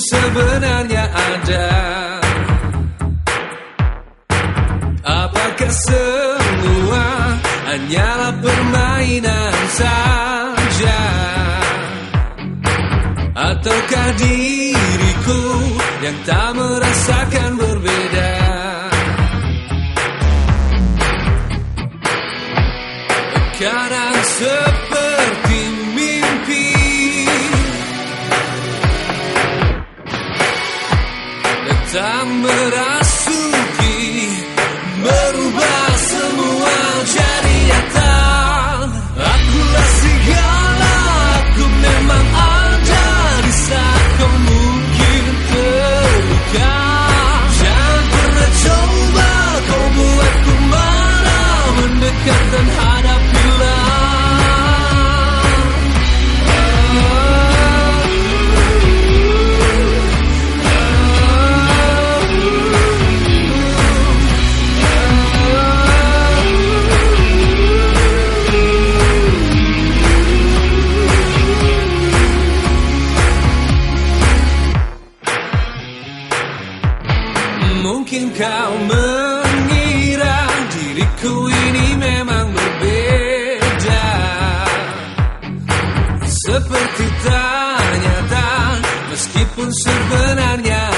sebenarnya ada. Apakah semua hanyalah permainan saja? Ataukah diriku yang tak merasakan berbeda? Kadang seperti but I Mungkin kau mengira diriku ini memang berbeda. Seperti tak nyata meskipun sebenarnya